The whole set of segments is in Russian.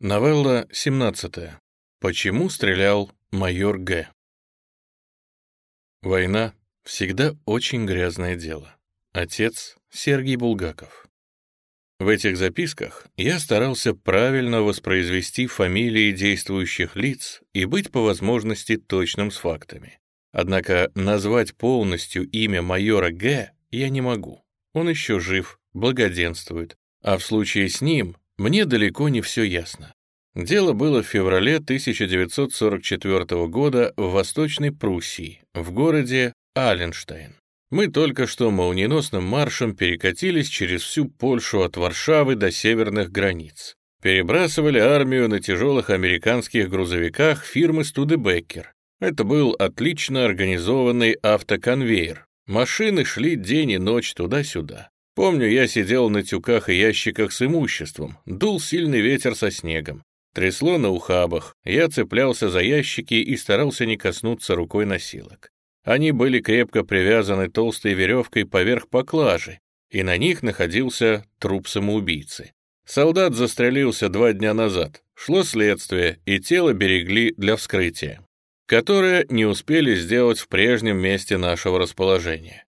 Новелла 17. Почему стрелял майор Г? Война всегда очень грязное дело. Отец Сергей Булгаков. В этих записках я старался правильно воспроизвести фамилии действующих лиц и быть по возможности точным с фактами. Однако назвать полностью имя майора Г я не могу. Он еще жив, благоденствует, а в случае с ним мне далеко не все ясно. Дело было в феврале 1944 года в Восточной Пруссии, в городе Аленштейн. Мы только что молниеносным маршем перекатились через всю Польшу от Варшавы до северных границ. Перебрасывали армию на тяжелых американских грузовиках фирмы Студебеккер. Это был отлично организованный автоконвейер. Машины шли день и ночь туда-сюда. Помню, я сидел на тюках и ящиках с имуществом, дул сильный ветер со снегом. Трясло на ухабах, я цеплялся за ящики и старался не коснуться рукой носилок. Они были крепко привязаны толстой веревкой поверх поклажи, и на них находился труп самоубийцы. Солдат застрелился два дня назад. Шло следствие, и тело берегли для вскрытия, которое не успели сделать в прежнем месте нашего расположения.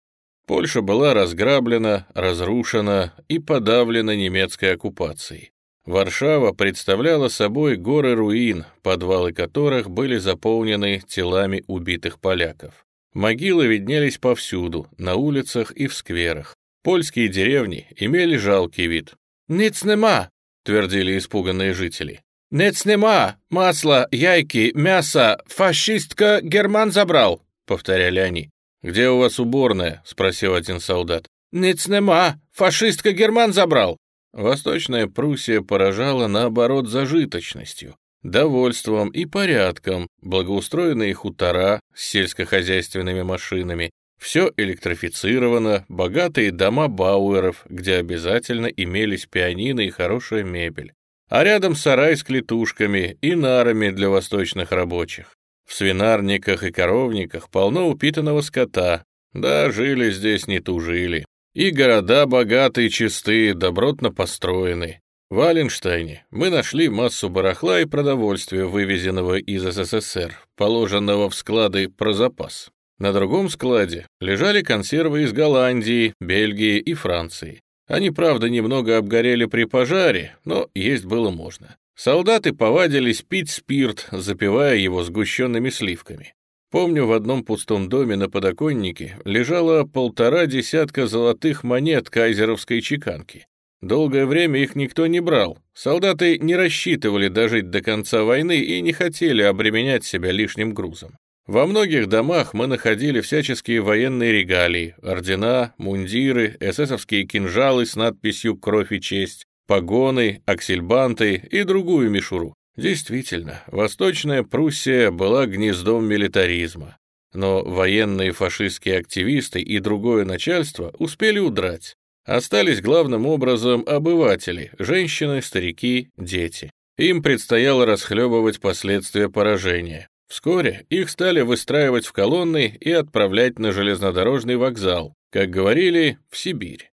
Польша была разграблена, разрушена и подавлена немецкой оккупацией. Варшава представляла собой горы руин, подвалы которых были заполнены телами убитых поляков. Могилы виднелись повсюду, на улицах и в скверах. Польские деревни имели жалкий вид. «Ниц нема!» — твердили испуганные жители. «Ниц нема! Масло, яйки, мясо! Фашистка Герман забрал!» — повторяли они. «Где у вас уборная?» — спросил один солдат. «Ниц нема! Фашистка Герман забрал!» Восточная Пруссия поражала, наоборот, зажиточностью, довольством и порядком, благоустроенные хутора с сельскохозяйственными машинами, все электрифицировано, богатые дома бауэров, где обязательно имелись пианино и хорошая мебель, а рядом сарай с клетушками и нарами для восточных рабочих. В свинарниках и коровниках полно упитанного скота, да, жили здесь не тужили. И города богатые, чистые, добротно построены. В Аленштайне мы нашли массу барахла и продовольствия, вывезенного из СССР, положенного в склады про запас. На другом складе лежали консервы из Голландии, Бельгии и Франции. Они, правда, немного обгорели при пожаре, но есть было можно. Солдаты повадились пить спирт, запивая его сгущенными сливками. Помню, в одном пустом доме на подоконнике лежало полтора десятка золотых монет кайзеровской чеканки. Долгое время их никто не брал. Солдаты не рассчитывали дожить до конца войны и не хотели обременять себя лишним грузом. Во многих домах мы находили всяческие военные регалии, ордена, мундиры, эсэсовские кинжалы с надписью «Кровь и честь», погоны, аксельбанты и другую мишуру. Действительно, Восточная Пруссия была гнездом милитаризма. Но военные фашистские активисты и другое начальство успели удрать. Остались главным образом обыватели, женщины, старики, дети. Им предстояло расхлебывать последствия поражения. Вскоре их стали выстраивать в колонны и отправлять на железнодорожный вокзал, как говорили, в Сибирь.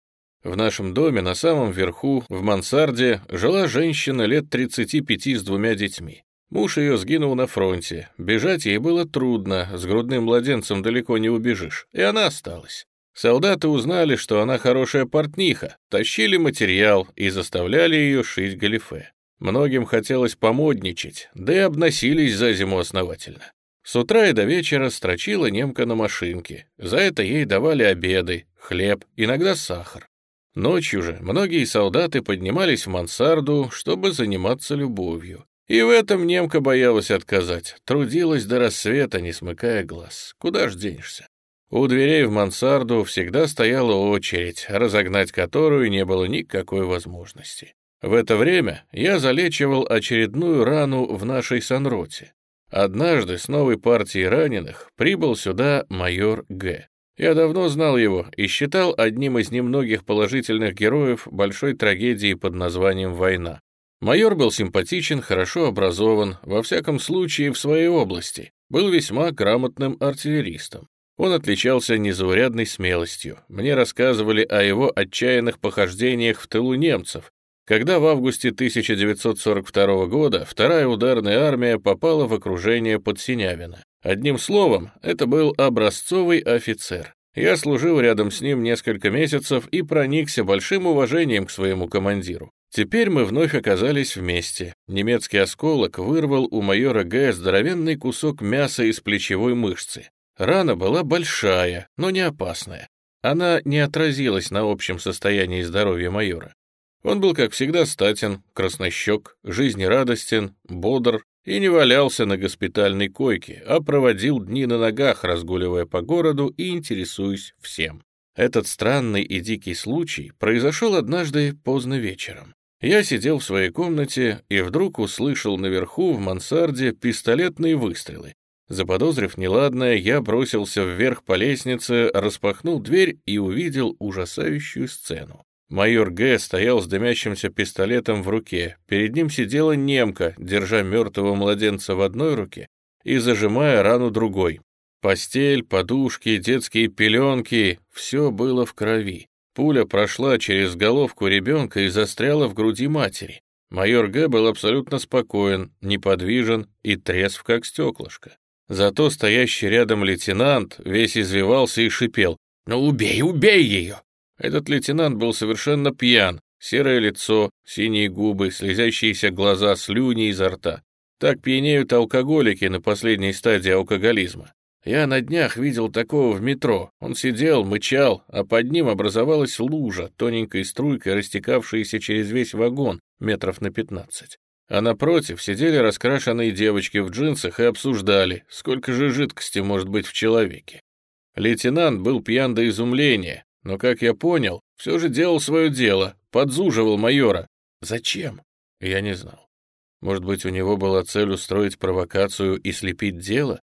В нашем доме на самом верху, в мансарде, жила женщина лет 35 с двумя детьми. Муж ее сгинул на фронте. Бежать ей было трудно, с грудным младенцем далеко не убежишь, и она осталась. Солдаты узнали, что она хорошая портниха, тащили материал и заставляли ее шить галифе. Многим хотелось помодничать, да и обносились за зиму основательно. С утра и до вечера строчила немка на машинке. За это ей давали обеды, хлеб, иногда сахар. Ночью же многие солдаты поднимались в мансарду, чтобы заниматься любовью. И в этом немка боялась отказать, трудилась до рассвета, не смыкая глаз. Куда ж денешься? У дверей в мансарду всегда стояла очередь, разогнать которую не было никакой возможности. В это время я залечивал очередную рану в нашей санроте. Однажды с новой партией раненых прибыл сюда майор Г. Я давно знал его и считал одним из немногих положительных героев большой трагедии под названием «Война». Майор был симпатичен, хорошо образован, во всяком случае в своей области, был весьма грамотным артиллеристом. Он отличался незаурядной смелостью. Мне рассказывали о его отчаянных похождениях в тылу немцев, когда в августе 1942 года вторая ударная армия попала в окружение под Синявино. Одним словом, это был образцовый офицер. Я служил рядом с ним несколько месяцев и проникся большим уважением к своему командиру. Теперь мы вновь оказались вместе. Немецкий осколок вырвал у майора Г. здоровенный кусок мяса из плечевой мышцы. Рана была большая, но не опасная. Она не отразилась на общем состоянии здоровья майора. Он был, как всегда, статен, краснощек, жизнерадостен, бодр и не валялся на госпитальной койке, а проводил дни на ногах, разгуливая по городу и интересуясь всем. Этот странный и дикий случай произошел однажды поздно вечером. Я сидел в своей комнате и вдруг услышал наверху в мансарде пистолетные выстрелы. Заподозрив неладное, я бросился вверх по лестнице, распахнул дверь и увидел ужасающую сцену. Майор Г. стоял с дымящимся пистолетом в руке. Перед ним сидела немка, держа мертвого младенца в одной руке и зажимая рану другой. Постель, подушки, детские пеленки — все было в крови. Пуля прошла через головку ребенка и застряла в груди матери. Майор Г. был абсолютно спокоен, неподвижен и трезв, как стеклышко. Зато стоящий рядом лейтенант весь извивался и шипел. «Ну убей, убей ее!» Этот лейтенант был совершенно пьян, серое лицо, синие губы, слезящиеся глаза, слюни изо рта. Так пьянеют алкоголики на последней стадии алкоголизма. Я на днях видел такого в метро. Он сидел, мычал, а под ним образовалась лужа, тоненькой струйкой, растекавшаяся через весь вагон, метров на пятнадцать. А напротив сидели раскрашенные девочки в джинсах и обсуждали, сколько же жидкости может быть в человеке. Лейтенант был пьян до изумления, но, как я понял, все же делал свое дело, подзуживал майора. Зачем? Я не знал. Может быть, у него была цель устроить провокацию и слепить дело?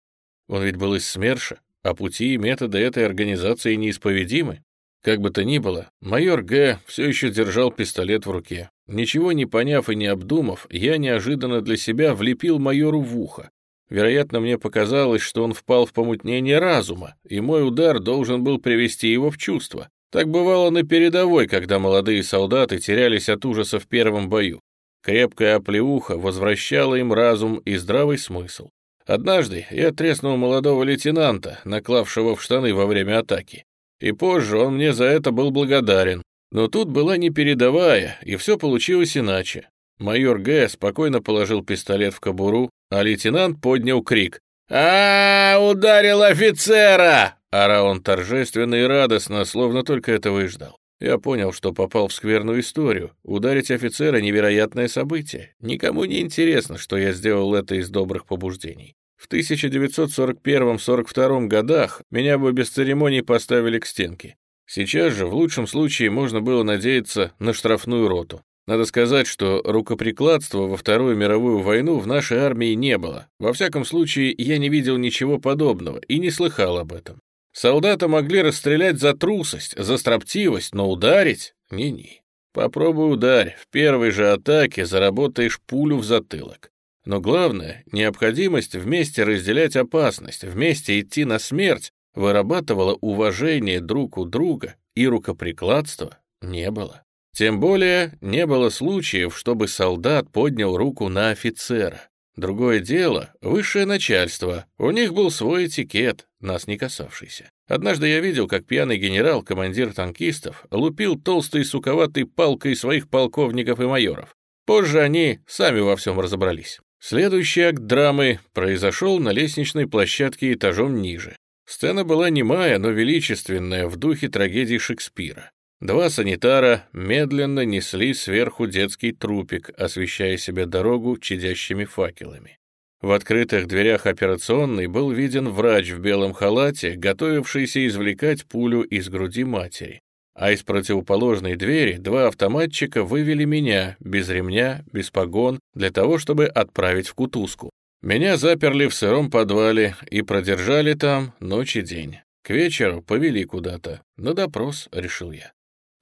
Он ведь был из СМЕРШа, а пути и методы этой организации неисповедимы. Как бы то ни было, майор Г. все еще держал пистолет в руке. Ничего не поняв и не обдумав, я неожиданно для себя влепил майору в ухо. Вероятно, мне показалось, что он впал в помутнение разума, и мой удар должен был привести его в чувство. Так бывало на передовой, когда молодые солдаты терялись от ужаса в первом бою. Крепкая оплеуха возвращала им разум и здравый смысл. Однажды я треснул молодого лейтенанта, наклавшего в штаны во время атаки. И позже он мне за это был благодарен. Но тут была непередовая, и все получилось иначе. Майор Г. спокойно положил пистолет в кобуру, а лейтенант поднял крик. а, Ударил офицера!» Орал он торжественно и радостно, словно только этого и ждал. Я понял, что попал в скверную историю. Ударить офицера — невероятное событие. Никому не интересно, что я сделал это из добрых побуждений. В 1941-42 годах меня бы без церемоний поставили к стенке. Сейчас же, в лучшем случае, можно было надеяться на штрафную роту. Надо сказать, что рукоприкладства во Вторую мировую войну в нашей армии не было. Во всяком случае, я не видел ничего подобного и не слыхал об этом. Солдата могли расстрелять за трусость, за строптивость, но ударить — не-не. Попробуй ударь, в первой же атаке заработаешь пулю в затылок. Но главное, необходимость вместе разделять опасность, вместе идти на смерть, вырабатывала уважение друг у друга, и рукоприкладства не было. Тем более не было случаев, чтобы солдат поднял руку на офицера. Другое дело — высшее начальство. У них был свой этикет, нас не касавшийся. Однажды я видел, как пьяный генерал, командир танкистов, лупил толстой суковатой палкой своих полковников и майоров. Позже они сами во всем разобрались. Следующий акт драмы произошел на лестничной площадке этажом ниже. Сцена была немая, но величественная, в духе трагедии Шекспира. Два санитара медленно несли сверху детский трупик, освещая себе дорогу чадящими факелами. В открытых дверях операционной был виден врач в белом халате, готовившийся извлекать пулю из груди матери. А из противоположной двери два автоматчика вывели меня, без ремня, без погон, для того, чтобы отправить в кутузку. Меня заперли в сыром подвале и продержали там ночь и день. К вечеру повели куда-то. На допрос, решил я.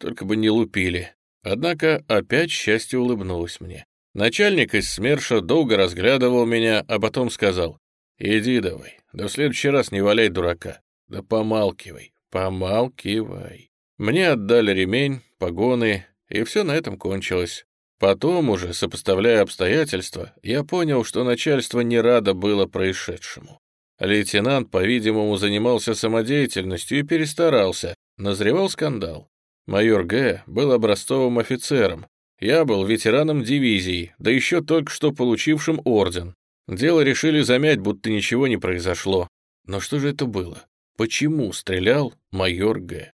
Только бы не лупили. Однако опять счастье улыбнулось мне. Начальник из СМЕРШа долго разглядывал меня, а потом сказал, «Иди давай, да в следующий раз не валяй дурака. Да помалкивай, помалкивай». Мне отдали ремень, погоны, и все на этом кончилось. Потом уже, сопоставляя обстоятельства, я понял, что начальство не радо было происшедшему. Лейтенант, по-видимому, занимался самодеятельностью и перестарался, назревал скандал. Майор Г. был образцовым офицером, я был ветераном дивизии, да еще только что получившим орден. Дело решили замять, будто ничего не произошло. Но что же это было? Почему стрелял майор Г?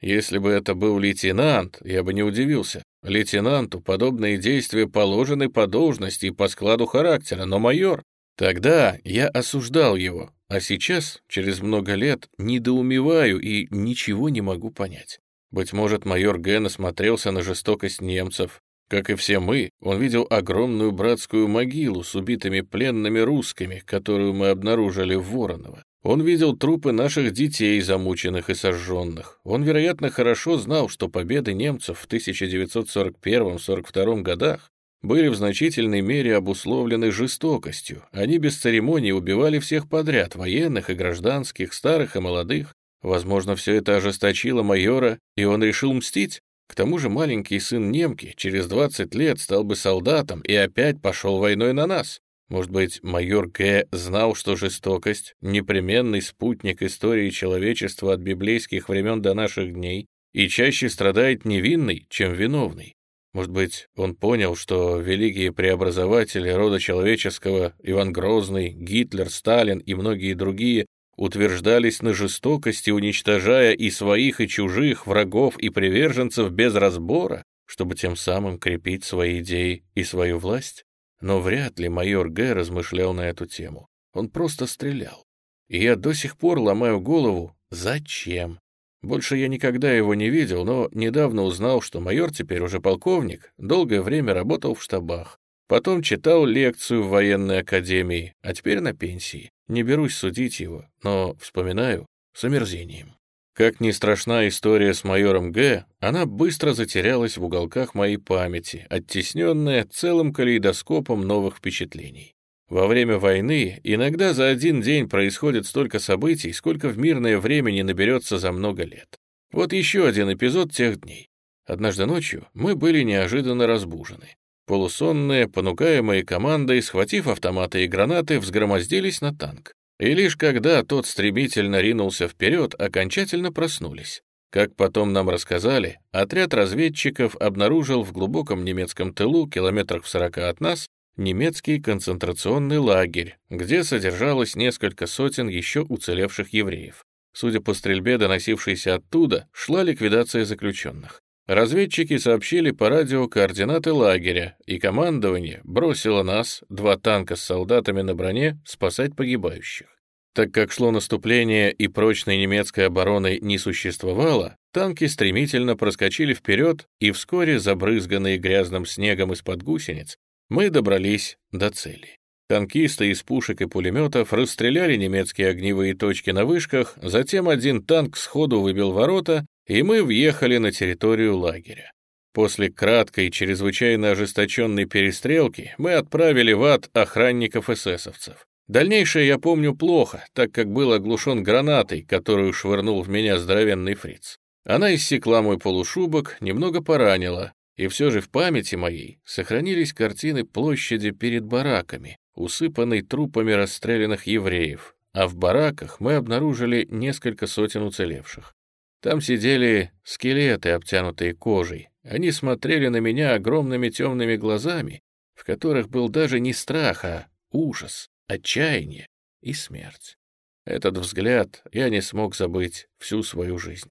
Если бы это был лейтенант, я бы не удивился. Лейтенанту подобные действия положены по должности и по складу характера, но майор... Тогда я осуждал его, а сейчас, через много лет, недоумеваю и ничего не могу понять. Быть может, майор Г. насмотрелся на жестокость немцев, как и все мы, он видел огромную братскую могилу с убитыми пленными русскими, которую мы обнаружили в Вороново. Он видел трупы наших детей, замученных и сожженных. Он, вероятно, хорошо знал, что победы немцев в 1941-42 годах были в значительной мере обусловлены жестокостью. Они без церемоний убивали всех подряд, военных и гражданских, старых и молодых. Возможно, все это ожесточило майора, и он решил мстить? К тому же маленький сын немки через 20 лет стал бы солдатом и опять пошел войной на нас. Может быть, майор Г. знал, что жестокость — непременный спутник истории человечества от библейских времен до наших дней, и чаще страдает невинный, чем виновный. Может быть, он понял, что великие преобразователи рода человеческого, Иван Грозный, Гитлер, Сталин и многие другие утверждались на жестокости, уничтожая и своих, и чужих, врагов и приверженцев без разбора, чтобы тем самым крепить свои идеи и свою власть? Но вряд ли майор Г. размышлял на эту тему. Он просто стрелял. И я до сих пор ломаю голову, зачем? Больше я никогда его не видел, но недавно узнал, что майор теперь уже полковник, долгое время работал в штабах. Потом читал лекцию в военной академии, а теперь на пенсии. Не берусь судить его, но вспоминаю с омерзением. Как ни страшна история с майором Г., она быстро затерялась в уголках моей памяти, оттесненная целым калейдоскопом новых впечатлений. Во время войны иногда за один день происходит столько событий, сколько в мирное время не наберется за много лет. Вот еще один эпизод тех дней. Однажды ночью мы были неожиданно разбужены. Полусонные, понукаемые командой, схватив автоматы и гранаты, взгромоздились на танк. И лишь когда тот стремительно ринулся вперед, окончательно проснулись. Как потом нам рассказали, отряд разведчиков обнаружил в глубоком немецком тылу, километрах в сорока от нас, немецкий концентрационный лагерь, где содержалось несколько сотен еще уцелевших евреев. Судя по стрельбе, доносившейся оттуда, шла ликвидация заключенных. Разведчики сообщили по радио координаты лагеря, и командование бросило нас, два танка с солдатами на броне, спасать погибающих. Так как шло наступление и прочной немецкой обороны не существовало, танки стремительно проскочили вперед, и вскоре, забрызганные грязным снегом из-под гусениц, мы добрались до цели. Танкисты из пушек и пулеметов расстреляли немецкие огневые точки на вышках, затем один танк сходу выбил ворота, и мы въехали на территорию лагеря. После краткой, и чрезвычайно ожесточенной перестрелки мы отправили в ад охранников эсэсовцев. Дальнейшее я помню плохо, так как был оглушен гранатой, которую швырнул в меня здоровенный фриц. Она иссекла мой полушубок, немного поранила, и все же в памяти моей сохранились картины площади перед бараками, усыпанной трупами расстрелянных евреев, а в бараках мы обнаружили несколько сотен уцелевших. Там сидели скелеты, обтянутые кожей. Они смотрели на меня огромными темными глазами, в которых был даже не страх, а ужас, отчаяние и смерть. Этот взгляд я не смог забыть всю свою жизнь.